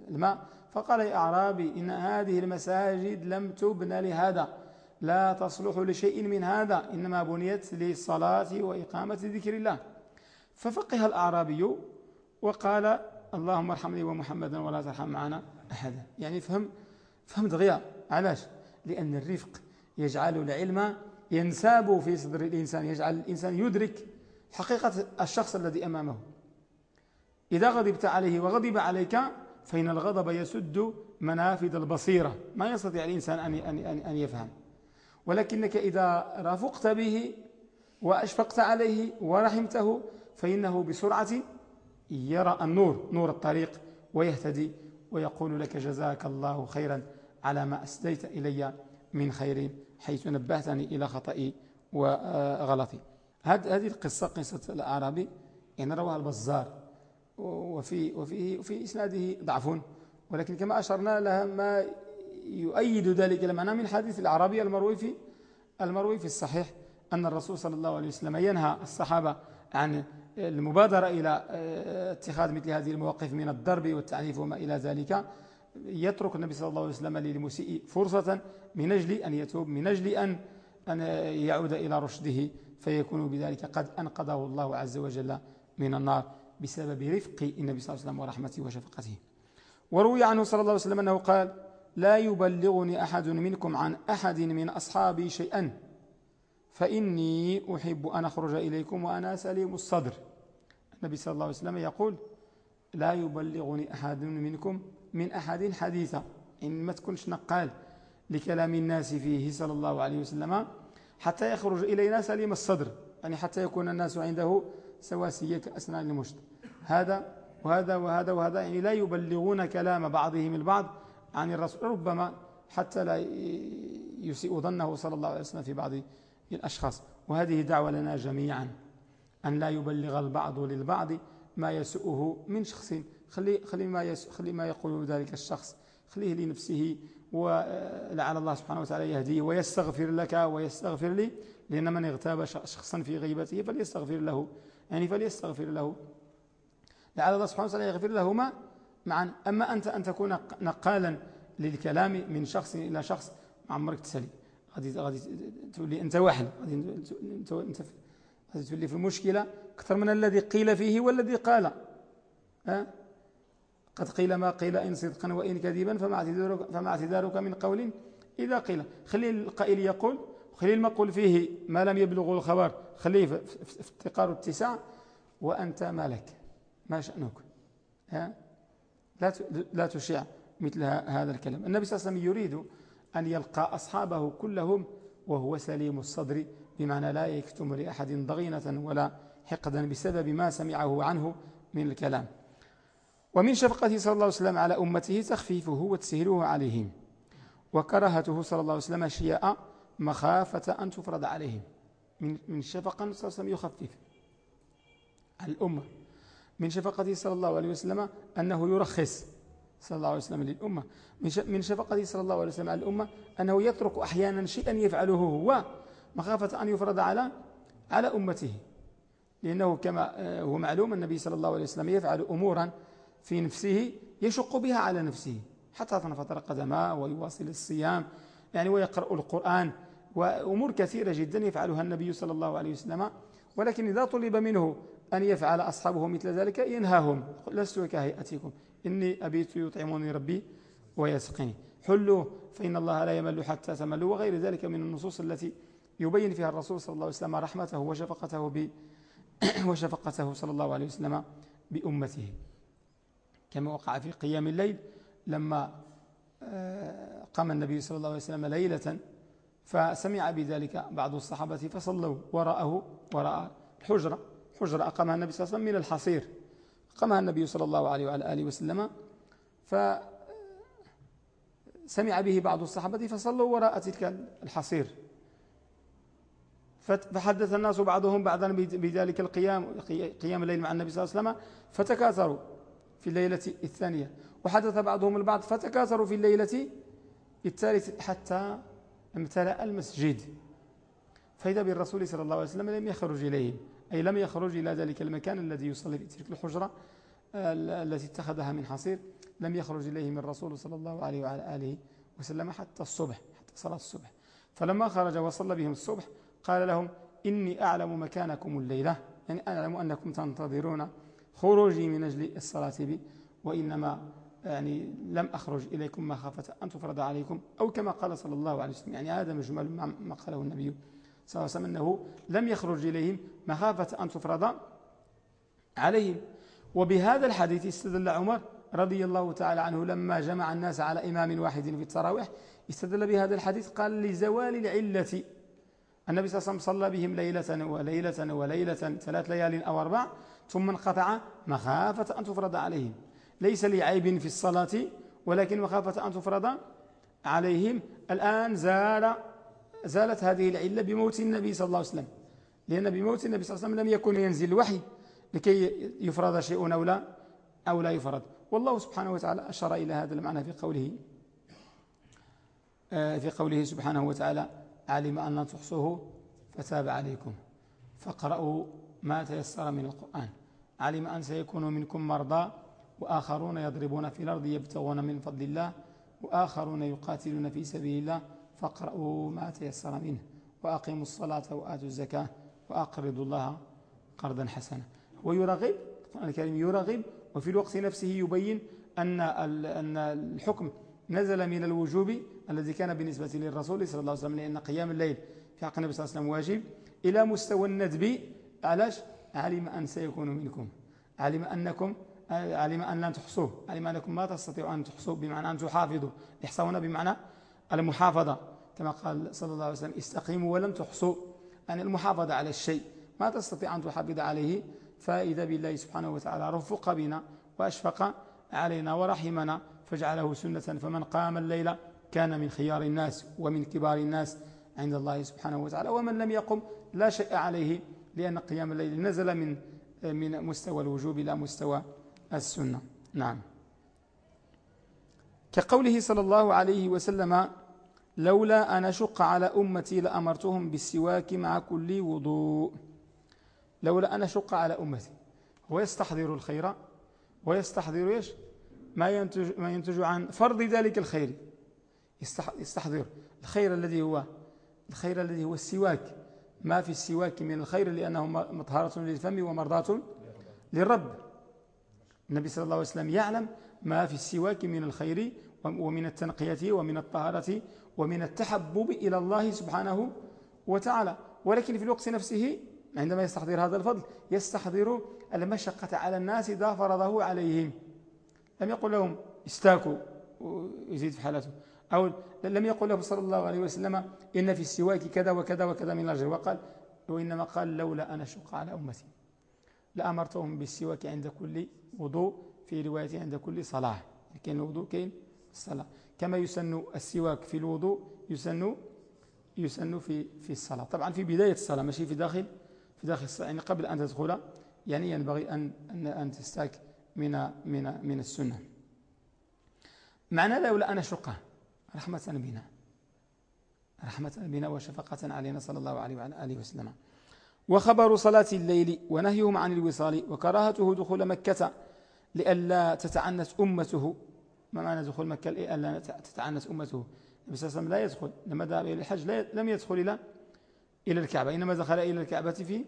S1: الماء فقال يا أعرابي إن هذه المساجد لم تبنى لهذا لا تصلح لشيء من هذا إنما بنيت للصلاة وإقامة ذكر الله. ففقه الأعرابي وقال اللهم ارحمني ومحمدا ولا ترحم معنا أحدا. يعني فهم فهم دغيا علاش؟ لأن الرفق يجعل العلم ينساب في صدر الإنسان يجعل الإنسان يدرك حقيقة الشخص الذي أمامه. إذا غضبت عليه وغضب عليك فإن الغضب يسد منافذ البصيرة. ما يستطيع الإنسان أن, أن, أن, أن يفهم. ولكنك إذا رافقت به وأشفقت عليه ورحمته فإنه بسرعة يرى النور نور الطريق ويهتدي ويقول لك جزاك الله خيرا. على ما أسديت إلي من خير حيث نبهتني إلى خطئي وغلطي. هذه القصة قصة الأعرابي يعني رواها البزار وفي وفيه وفي إسناده ضعف ولكن كما أشرنا لها ما يؤيد ذلك المعنى من حديث الأعرابي المروي في المروي في الصحيح أن الرسول صلى الله عليه وسلم ينهى الصحابة عن المبادرة إلى اتخاذ مثل هذه المواقف من الضرب والتعنيف وما إلى ذلك. يترك النبي صلى الله عليه وسلم للمسيء فرصة من أجل أن يتوب من أجل أن أن يعود إلى رشده فيكون بذلك قد أنقذه الله عز وجل من النار بسبب رفق النبي صلى الله عليه وسلم ورحمته وشفقته. وروي عنه صلى الله عليه وسلم أنه قال لا يبلغني أحد منكم عن أحد من أصحابي شيئا فإني أحب أن أخرج إليكم وأنا سليم الصدر. النبي صلى الله عليه وسلم يقول لا يبلغني أحد منكم من أحد حديثا إن ما تكونش نقال لكلام الناس فيه صلى الله عليه وسلم حتى يخرج إلينا سليم الصدر يعني حتى يكون الناس عنده سواسية كأسنان المشط هذا وهذا وهذا وهذا يعني لا يبلغون كلام بعضهم البعض عن الرسول ربما حتى لا يسيء ظنه صلى الله عليه وسلم في بعض الأشخاص. وهذه دعوة لنا جميعا أن لا يبلغ البعض للبعض ما يسؤه من شخص خلي, خلي, ما, خلي ما يقول ذلك الشخص. خليه لنفسه ولعل الله سبحانه وتعالى يهديه ويستغفر لك ويستغفر لي لأن من اغتاب شخصا في غيبته فليستغفر له يعني فليستغفر له. لعل الله سبحانه وتعالى يغفر له ما معا أما أنت أن تكون نقالا للكلام من شخص إلى شخص عمرك تسلي. غادي غادي تولي أنت واحد غادي أنت أنت غادي تولي في مشكلة أكثر من الذي قيل فيه والذي قال. ها؟ قد قيل ما قيل إن صدقا وإن كذبا فما اعتذارك, فما اعتذارك من قول إذا قيل. خلي القائل يقول خلي المقول فيه ما لم يبلغ الخبر. خليه في افتقار التسع وأنت مالك؟ ما شأنك؟ ها؟ لا لا تشيع مثل هذا الكلام. النبي صلى الله عليه وسلم يريد أن يلقى أصحابه كلهم وهو سليم الصدر بمعنى لا يكتم لأحد ضغينة ولا حقدا بسبب ما سمعه عنه من الكلام. ومن شفقته صلى الله عليه وسلم على أمته تخفيفه وتسهيله عليهم وكرهته صلى الله عليه وسلم أشياء مخافة أن تفرض عليهم. من من شفقة صلى الله عليه وسلم يخفف الأمة من شفقته صلى الله عليه وسلم أنه يرخص صلى الله عليه وسلم للأمة من شفقته صلى الله عليه وسلم على الأمة أنه يترك أحيانا شيئا يفعله هو مخافة أن يفرض على على أمته. لأنه كما آه، هو معلوم النبي صلى الله عليه وسلم يفعل أمورا في نفسه يشق بها على نفسه حتى تنفطر قدماه ويواصل الصيام يعني ويقرأ القرآن وأمور كثيرة جدا يفعلها النبي صلى الله عليه وسلم. ولكن إذا طلب منه أن يفعل أصحابه مثل ذلك ينهاهم لست كهيئتكم إني أبيت يطعمني ربي ويسقني حلوا فإن الله لا يمل حتى تملوا وغير ذلك من النصوص التي يبين فيها الرسول صلى الله عليه وسلم رحمته وشفقته ب وشفقته صلى الله عليه وسلم بأمته. كما وقع في قيام الليل لما آه، قام النبي صلى الله عليه وسلم ليلة فسمع بذلك بعض الصحابة فصلوا وراءه وراء الحجرة. حجرة أقامها النبي صلى الله عليه وسلم من الحصير. أقامها النبي صلى الله عليه وعلى آله وسلم فسمع به بعض الصحابة فصلوا وراء تلك الحصير. فحدث الناس بعضهم بعضا بذلك القيام قيام الليل مع النبي صلى الله عليه وسلم فتكاثروا. في الليلة الثانية. وحدث بعضهم البعض فتكاثروا في الليلة الثالثة حتى امتلأ المسجد. فإذا بالرسول صلى الله عليه وسلم لم يخرج إليه أي لم يخرج إلى ذلك المكان الذي يصلي في تلك الحجرة التي اتخذها من حصير لم يخرج إليه من الرسول صلى الله عليه وعلى آله وسلم حتى الصبح حتى صلاة الصبح. فلما خرج وصلى بهم الصبح قال لهم إني أعلم مكانكم الليلة. يعني أعلم أنكم تنتظرون خروجي من أجل الصلاة بي وإنما يعني لم أخرج إليكم مخافة أن تفرض عليكم أو كما قال صلى الله عليه وسلم يعني هذا مجمل ما قاله النبي صلى الله عليه وسلم أنه لم يخرج إليهم مخافة أن تفرض عليهم. وبهذا الحديث استدل عمر رضي الله تعالى عنه لما جمع الناس على إمام واحد في التراويح استدل بهذا الحديث قال لزوال العلة. النبي صلى الله عليه وسلم صلى بهم ليلة وليلة وليلة ثلاث ليال أو أربع ثم انقطع مخافة أن تفرض عليهم. ليس لعيب في الصلاة ولكن مخافة أن تفرض عليهم. الآن زال زالت هذه العلة بموت النبي صلى الله عليه وسلم. لأن بموت النبي صلى الله عليه وسلم لم يكن ينزل الوحي لكي يفرض شيء أو لا أو لا يفرض. والله سبحانه وتعالى أشار إلى هذا المعنى في قوله آه، في قوله سبحانه وتعالى علم أن تحصوه فتاب عليكم. فاقرأوا ما تيسر من القرآن. علم أن سيكون منكم مرضى وآخرون يضربون في الأرض يبتغون من فضل الله وآخرون يقاتلون في سبيل الله فاقرأوا ما تيسر منه وأقيموا الصلاة وآتوا الزكاة وأقرضوا الله قرضا حسنا. ويرغب القرآن الكريم يرغب وفي الوقت نفسه يبين أن أن الحكم نزل من الوجوب الذي كان بالنسبة للرسول صلى الله عليه وسلم لأن قيام الليل في حق النبي صلى الله عليه وسلم واجب إلى مستوى الندب علاش علم أن سيكون منكم. علم أنكم علم أن لن تحصوه. علم أنكم ما تستطيعوا أن تحصوه بمعنى أن تحافظوا. يحصون بمعنى المحافظة. كما قال صلى الله عليه وسلم استقيموا ولم تحصوا يعني المحافظة على الشيء. ما تستطيع أن تحافظ عليه فإذا بالله سبحانه وتعالى رفق بنا وأشفق علينا ورحمنا فجعله سنة. فمن قام الليل كان من خيار الناس ومن كبار الناس عند الله سبحانه وتعالى. ومن لم يقم لا شيء عليه. لأن قيام الليل نزل من من مستوى الوجوب إلى مستوى السنة. نعم. كقوله صلى الله عليه وسلم لولا أن أشق على أمتي لأمرتهم بالسواك مع كل وضوء. لولا أن أشق على أمتي. هو يستحضر الخير ويستحضر إيش؟ ما ينتج, ما ينتج عن فرض ذلك الخير. يستحضر الخير الذي هو الخير الذي هو السواك. ما في السواك من الخير لأنه مطهرة للفم ومرضاة للرب. النبي صلى الله عليه وسلم يعلم ما في السواك من الخير ومن التنقية ومن الطهارة ومن التحبب إلى الله سبحانه وتعالى. ولكن في الوقت نفسه عندما يستحضر هذا الفضل يستحضر المشقة على الناس إذا فرضه عليهم. لم يقل لهم استاكوا ويزيد في حالته. أو لم يقل له صلى الله عليه وسلم إن في السواك كذا وكذا وكذا من الأجر. وقال وإنما قال لولا أن أشق على أمتي. لأمرتهم بالسواك عند كل وضوء في رواية عند كل صلاة. كاين الوضوء كاين الصلاة. كما يسن السواك في الوضوء يسن يسن في في الصلاة. طبعا في بداية الصلاة ماشي في داخل في داخل الصلاة يعني قبل أن تدخل يعني ينبغي أن أن أن تستاك من من من السنة. معنى لولا أن شقة رحمة بنا رحمة بنا وشفقة علينا صلى الله عليه وعلى آله وسلم. وخبر صلاة الليل ونهيهم عن الوصال وكراهته دخول مكة لئلا تتعنت أمته. ما معنى دخول مكة؟ لئلا تتعنت أمته. النبي صلى الله عليه وسلم لا يدخل لما ذهب إلى الحج لم يدخل إلى إلى الكعبة إنما دخل إلى الكعبة في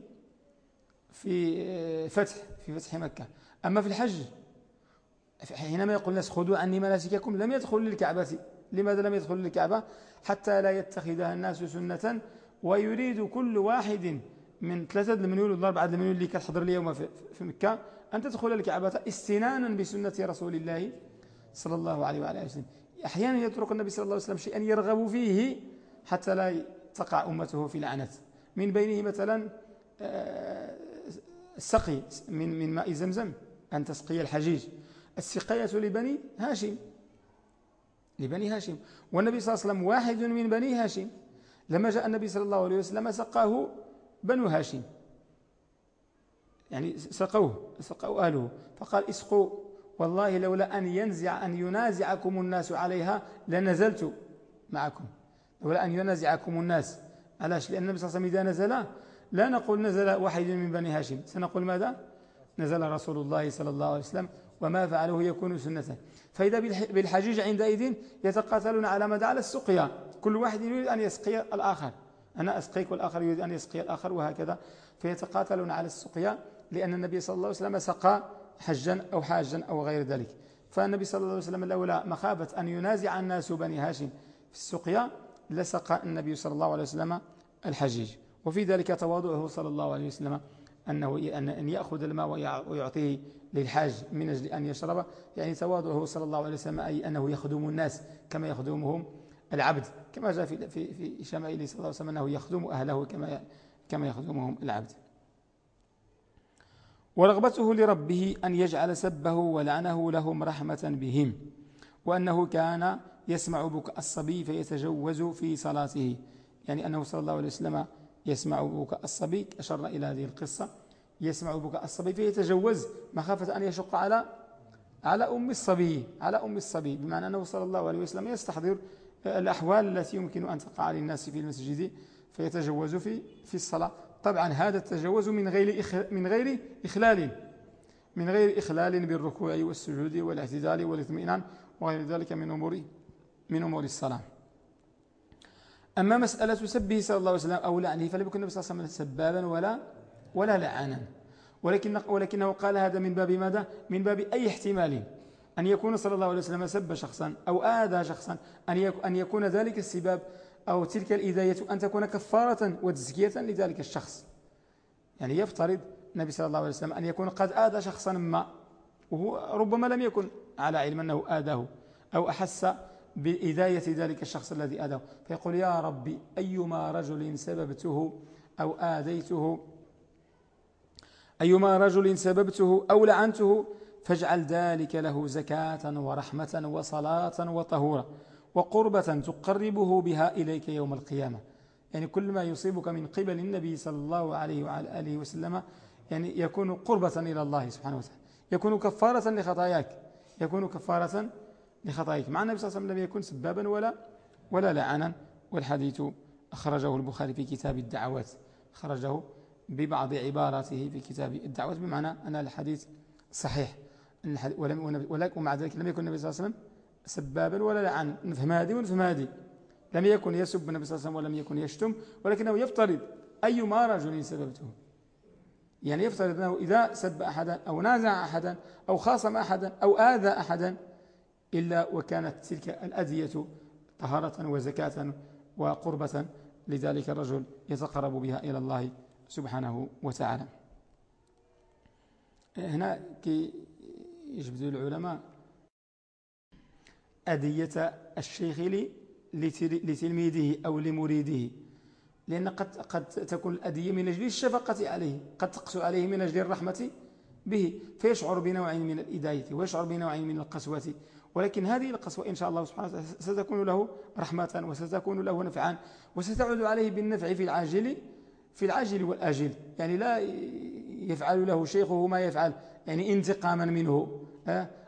S1: في فتح في فتح مكة. أما في الحج حينما يقول الناس خذوا عني مناسككم لم يدخل للكعبة. لماذا لم يدخل للكعبة؟ حتى لا يتخذها الناس سنة ويريد كل واحد من ثلاثة المليون ولا أربعة المليون اللي كتحضر اليوم في مكة أن تدخل الكعبة استنانا بسنة رسول الله صلى الله عليه وعلى وسلم. أحيانا يترك النبي صلى الله عليه وسلم شيئا يرغب فيه حتى لا تقع أمته في لعنة. من بينه مثلا آه، السقي من من ماء زمزم أن تسقي الحجيج. السقاية لبني هاشم. لبني هاشم. والنبي صلى الله عليه وسلم واحد من بني هاشم. لما جاء النبي صلى الله عليه وسلم سقاه بنو هاشم. يعني سقوه سقوا أهله. فقال اسقوا. والله لولا أن ينزع أن ينازعكم الناس عليها لنزلت معكم. لولا أن ينازعكم الناس. علاش؟ لأن النبي صلى الله عليه وسلم إذا نزل لا نقول نزل واحد من بني هاشم. سنقول ماذا؟ نزل رسول الله صلى الله عليه وسلم. وما فعله يكون سنة فإذا بالحجيج عندئذ يتقاتلون على مدى على السقيا. كل واحد يريد أن يسقي الآخر. أنا أسقيك والآخر يريد أن يسقي الآخر وهكذا. فيتقاتلون على السقيا لأن النبي صلى الله عليه وسلم سقى حجا أو حاجا أو غير ذلك. فالنبي صلى الله عليه وسلم لولا مخافة أن ينازع الناس بني هاشم في السقيا لسقى النبي صلى الله عليه وسلم الحجيج. وفي ذلك تواضعه صلى الله عليه وسلم. أنه أن يأخذ الماء ويعطيه للحاج من أجل أن يشرب. يعني تواضعه صلى الله عليه وسلم أي أنه يخدم الناس كما يخدمهم العبد كما جاء في في في شمائله صلى الله عليه وسلم أنه يخدم أهله كما كما يخدمهم العبد. ورغبته لربه أن يجعل سبه ولعنه لهم رحمة بهم وأنه كان يسمع بكاء الصبي فيتجوز في صلاته. يعني أنه صلى الله عليه وسلم يسمع بكاء الصبي أشرنا إلى هذه القصة. يسمع بكاء الصبي فيتجوز. مخافة أن يشق على على أم الصبي على أم الصبي. بمعنى أنه صلى الله عليه وسلم يستحضر الأحوال التي يمكن أن تقع للناس في المسجد فيتجوز في في الصلاة. طبعا هذا التجوز من غير من غير إخلال من غير إخلال بالركوع والسجود والاعتدال والاطمئنان وغير ذلك من أمور من أمور الصلاة. أما مسألة سبه صلى الله عليه وسلم أو لعنه فلم يكن النبي صلى الله عليه وسلم سبابا ولا ولا لعانا. ولكن ولكنه قال هذا من باب ماذا؟ من باب أي احتمال؟ أن يكون صلى الله عليه وسلم سب شخصا أو آذى شخصا أن يكون ذلك السباب أو تلك الإذاية أن تكون كفارة وتزكية لذلك الشخص. يعني يفترض النبي صلى الله عليه وسلم أن يكون قد آذى شخصا ما وهو ربما لم يكن على علم أنه آذاه أو أحس بإذاية ذلك الشخص الذي آذاه. فيقول يا ربي أيما رجل سببته أو آذيته أيما رجل سببته أو لعنته فاجعل ذلك له زكاة ورحمة وصلاة وطهورة وقربة تقربه بها إليك يوم القيامة. يعني كل ما يصيبك من قبل النبي صلى الله عليه وعلى آله وسلم يعني يكون قربة إلى الله سبحانه وتعالى يكون كفارة لخطاياك يكون كفارة لخطاياك. مع النبي صلى الله عليه وسلم لم يكن سبابا ولا ولا لعنا والحديث أخرجه البخاري في كتاب الدعوات. خرجه ببعض عباراته في كتاب الدعوات بمعنى أن الحديث صحيح. ولم ومع ذلك لم يكن النبي صلى الله عليه وسلم سبابا ولا لعن نفهم هذه ونفهم هذه. لم يكن يسب النبي صلى الله عليه وسلم ولم يكن يشتم ولكنه يفترض أيما رجل سببته. يعني يفترض أنه إذا سب أحدا أو نازع أحدا أو خاصم أحدا أو آذى أحدا إلا وكانت تلك الأذية طهارة وزكاة وقربة لذلك الرجل يتقرب بها إلى الله سبحانه وتعالى. هنا كي يجبد العلماء أذية الشيخ لتلميذه أو لمريده لأن قد, قد تكون الأذية من أجل الشفقة عليه قد تقسو عليه من أجل الرحمة به فيشعر بنوع من الإداية ويشعر بنوع من القسوة ولكن هذه القسوة إن شاء الله سبحانه وتعالى. ستكون له رحمة وستكون له نفعا. وستعود عليه بالنفع في العاجل في العاجل والآجل. يعني لا يفعل له شيخه ما يفعل. يعني انتقاما منه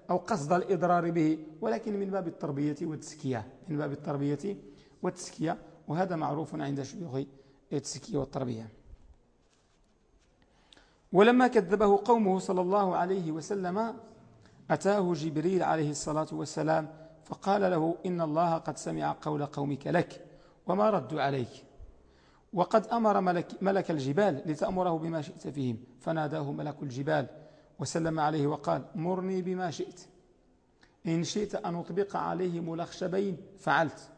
S1: أو قصد الإضرار به. ولكن من باب التربية والتسكية من باب التربية والتسكية وهذا معروف عند شيوخ التسكية والتربية. ولما كذبه قومه صلى الله عليه وسلم أتاه جبريل عليه الصلاة والسلام فقال له إن الله قد سمع قول قومك لك وما ردوا عليك. وقد أمر ملك, ملك الجبال لتأمره بما شئت فيهم. فناداه ملك الجبال وسلم عليه وقال مرني بما شئت. إن شئت أن أطبق عليهم الأخشبين فعلت.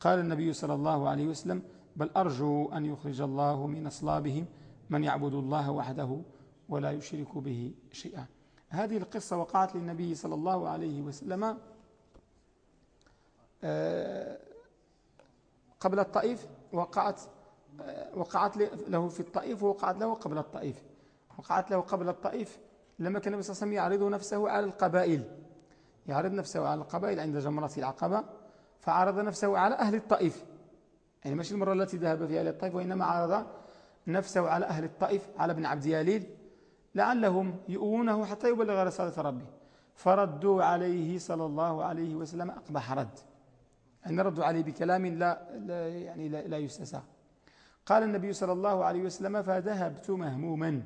S1: قال النبي صلى الله عليه وسلم بل أرجو أن يخرج الله من أصلابهم من يعبد الله وحده ولا يشرك به شيئا. هذه القصة وقعت للنبي صلى الله عليه وسلم آه، قبل الطائف وقعت آه، وقعت له في الطائف ووقعت له قبل الطائف. وقعت له قبل الطائف لما كان النبي صلى الله عليه وسلم يعرض نفسه على القبائل. يعرض نفسه على القبائل عند جمرة العقبة فعرض نفسه على أهل الطائف. يعني مش المرة التي ذهب فيها إلى الطائف وإنما عرض نفسه على أهل الطائف على ابن عبد ياليل لعلهم يؤونه حتى يبلغ رسالة ربه فردوا عليه صلى الله عليه وسلم أقبح رد. أن ردوا عليه بكلام لا, لا يعني لا, لا يستساغ. قال النبي صلى الله عليه وسلم فذهبت مهموما.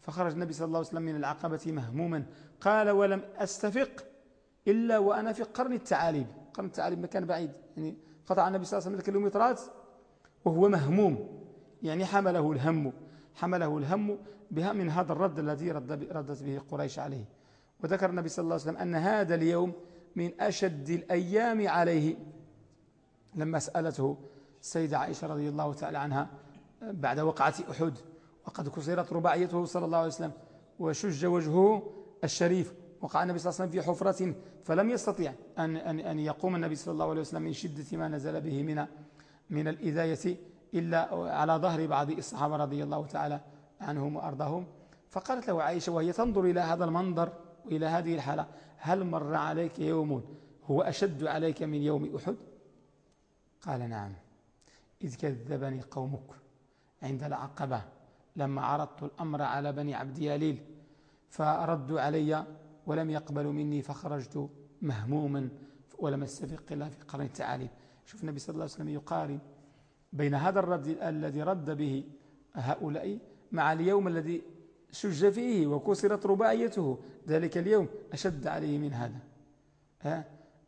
S1: فخرج النبي صلى الله عليه وسلم من العقبة مهموما. قال ولم أستفق إلا وأنا في قرن التعاليب. قرن التعاليب مكان بعيد. يعني قطع النبي صلى الله عليه وسلم الكيلومترات وهو مهموم. يعني حمله الهم. حمله الهم بها من هذا الرد الذي رد ردت به قريش عليه. وذكر النبي صلى الله عليه وسلم أن هذا اليوم من أشد الأيام عليه. لما سألته السيدة عائشة رضي الله تعالى عنها بعد وقعة أحد وقد كسرت رباعيته صلى الله عليه وسلم وشج وجهه الشريف وقع النبي صلى الله عليه وسلم في حفرة فلم يستطيع أن, أن, أن يقوم النبي صلى الله عليه وسلم من شدة ما نزل به من, من الإذاية. إلا على ظهر بعض الصحابة رضي الله تعالى عنهم وأرضاهم. فقالت له عائشة وهي تنظر إلى هذا المنظر وإلى هذه الحالة هل مر عليك يوم هو أشد عليك من يوم أحد؟ قال نعم. إذ كذبني قومك عند العقبة لما عرضت الأمر على بني عبد ياليل فردوا علي ولم يقبلوا مني فخرجت مهموما ولم أستفق إلا في قرن التعاليم. شوف النبي صلى الله عليه وسلم يقارن بين هذا الرد الذي رد به هؤلاء مع اليوم الذي شج فيه وكسرت رباعيته. ذلك اليوم أشد عليه من هذا.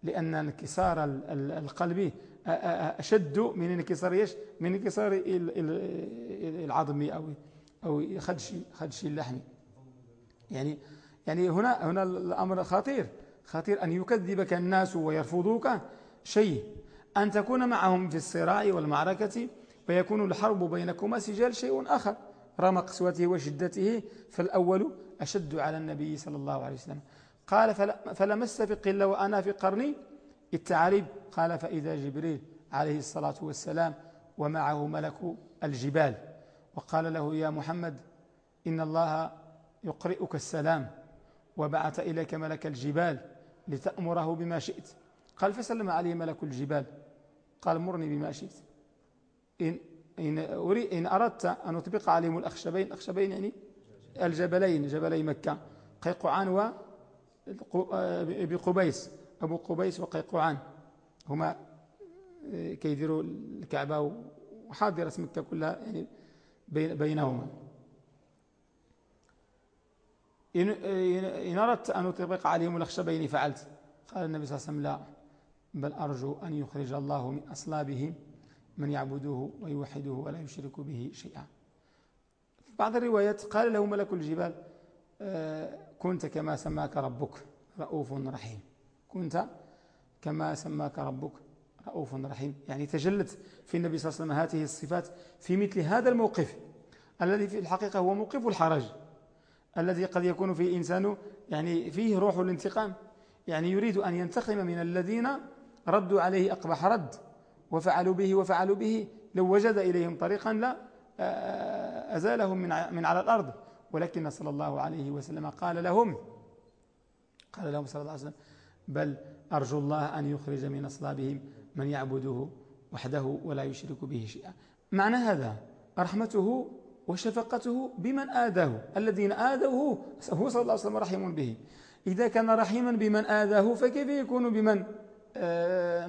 S1: لأن انكسار القلب أشد من انكسار إيش؟ من انكسار العظم أو أو خدش خدش اللحم. يعني يعني هنا هنا الأمر خطير. خطير أن يكذبك الناس ويرفضوك شيء. أن تكون معهم في الصراع والمعركة ويكون الحرب بينكما سجال شيء آخر رغم قسوته وشدته فالأول أشد على النبي صلى الله عليه وسلم. قال فلم استفق إلا وأنا في قرني التعريب قال فإذا جبريل عليه الصلاة والسلام ومعه ملك الجبال. وقال له يا محمد إن الله يقرئك السلام وبعث إليك ملك الجبال لتأمره بما شئت. قال فسلم عليه ملك الجبال. قال مرني بما شئت. إن, إن, إن أردت أن أطبق عليهم الأخشبين الأخشبين يعني الجبلين جبلي مكة. قيقعان و بقبيس. أبو قبيس وقيقعان. هما آه، كيديروا الكعبة وحاضرة مكة كلها يعني بينهما. إن أردت أن أطبق عليهم الأخشبين فعلت. قال النبي صلى الله عليه وسلم لا. بل أرجو أن يخرج الله من أصلابهم من يعبده ويوحده ولا يشرك به شيئا. بعض الروايات قال له ملك الجبال آه، كنت كما سماك ربك رؤوف رحيم. كنت كما سماك ربك رؤوف رحيم. يعني تجلت في النبي صلى الله عليه وسلم هذه الصفات في مثل هذا الموقف الذي في الحقيقة هو موقف الحرج الذي قد يكون فيه إنسان يعني فيه روح الانتقام يعني يريد أن ينتقم من الذين ردوا عليه أقبح رد وفعلوا به وفعلوا به لو وجد إليهم طريقا لا آه، أزالهم من من على الأرض. ولكن صلى الله عليه وسلم قال لهم قال لهم صلى الله عليه وسلم بل أرجو الله أن يخرج من أصلابهم من يعبده وحده ولا يشرك به شيئا. معنى هذا رحمته وشفقته بمن آذاه. الذين آذوه هو صلى الله عليه وسلم رحيم به. إذا كان رحيما بمن آذاه فكيف يكون بمن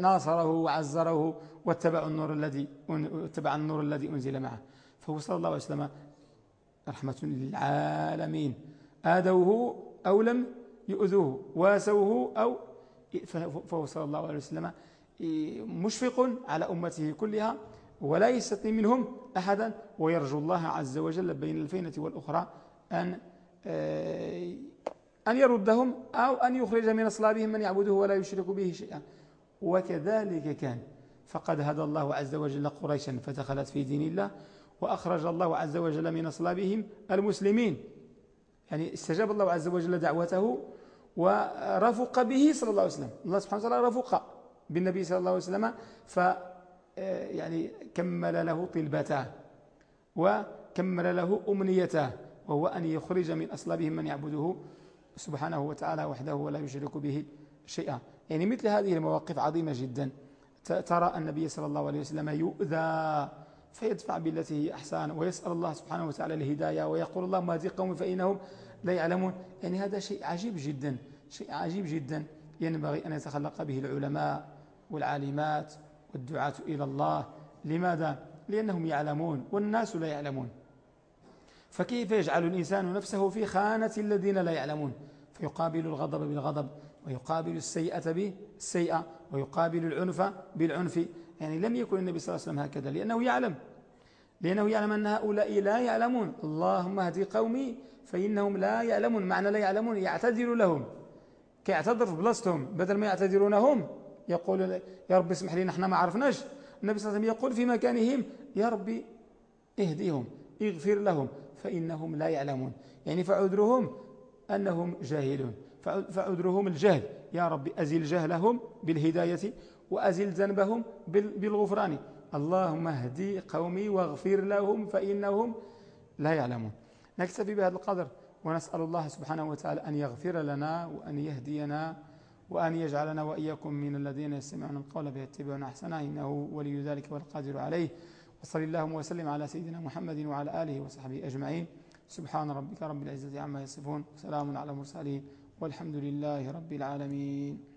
S1: ناصره وعزره واتبع النور الذي اتبع النور الذي أنزل معه. فهو صلى الله عليه وسلم رحمة للعالمين. آذوه أو لم يؤذوه واسوه أو فهو صلى الله عليه وسلم مشفق على أمته كلها ولا يستطيع منهم أحدا ويرجو الله عز وجل بين الفينة والأخرى أن آه، أن يردهم أو أن يخرج من أصلابهم من يعبده ولا يشرك به شيئا. وكذلك كان. فقد هدى الله عز وجل قريشا فدخلت في دين الله وأخرج الله عز وجل من أصلابهم المسلمين. يعني استجاب الله عز وجل دعوته ورفق به صلى الله عليه وسلم. الله سبحانه وتعالى رفق بالنبي صلى الله عليه وسلم ف يعني كمل له طلبته وكمل له أمنيته وهو أن يخرج من أصلابهم من يعبده سبحانه وتعالى وحده ولا يشرك به شيئا. يعني مثل هذه المواقف عظيمة جدا. ترى النبي صلى الله عليه وسلم يؤذى فيدفع بالتي هي أحسان ويسأل الله سبحانه وتعالى الهداية ويقول اللهم هذه قوم فإنهم لا يعلمون. يعني هذا شيء عجيب جدا شيء عجيب جدا. ينبغي أن يتخلق به العلماء والعالمات والدعاة إلى الله. لماذا؟ لأنهم يعلمون والناس لا يعلمون. فكيف يجعل الإنسان نفسه في خانة الذين لا يعلمون؟ فيقابل الغضب بالغضب ويقابل السيئة بالسيئة ويقابل العنف بالعنف. يعني لم يكن النبي صلى الله عليه وسلم هكذا لأنه يعلم. لأنه يعلم أن هؤلاء لا يعلمون. اللهم اهدي قومي فإنهم لا يعلمون. معنى لا يعلمون يعتذر لهم. كيعتذر في بلاصتهم بدل ما يعتذرون هم يقول يا رب اسمح لي نحن ما عرفناش. النبي صلى الله عليه وسلم يقول في مكانهم يا ربي اهديهم اغفر لهم. فإنهم لا يعلمون. يعني فعذرهم أنهم جاهلون. فعذرهم الجهل. يا رب أزل جهلهم بالهداية وأزل ذنبهم بالغفران. اللهم اهدي قومي واغفر لهم فإنهم لا يعلمون. نكتفي بهذا القدر ونسأل الله سبحانه وتعالى أن يغفر لنا وأن يهدينا وأن يجعلنا وإياكم من الذين يستمعون القول فيتبعون أحسنه إنه ولي ذلك والقادر عليه. وصل اللهم وسلم على سيدنا محمد وعلى آله وصحبه أجمعين. سبحان ربك رب العزة عما يصفون وسلام على المرسلين والحمد لله رب العالمين.